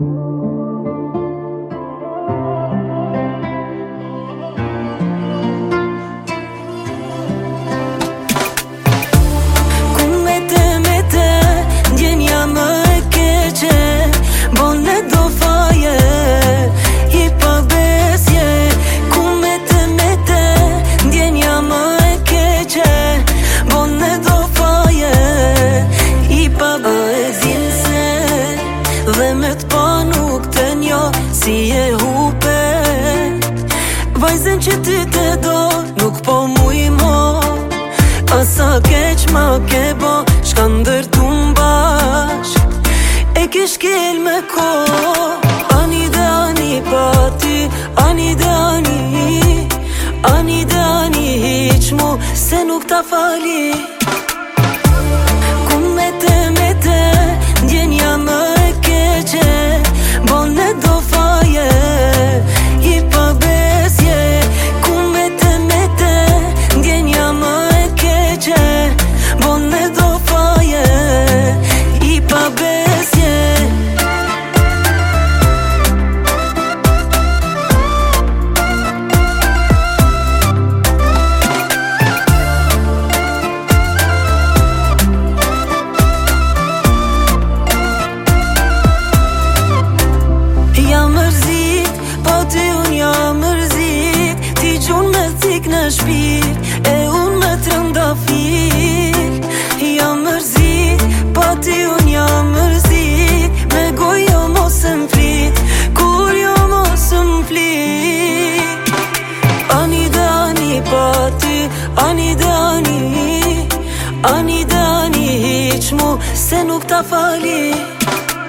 Thank you. nuk të njo Si e hupe Vajzen që ti të do Nuk po mu i mo Asa keq ma kebo Shka ndërtu mbash E kesh me ko Ani dhe ani pati Ani dhe ani Ani dhe ani Hiq mu se nuk ta fali Ndjek në shpir E unë me të rënda fil Ja mërzit Pa po ti unë ja mërzit Me goj jo mos e flit Kur jo mos e flit Ani dhe ani pa ti Ani dhe ani Ani dhe ani Iq mu se nuk ta fali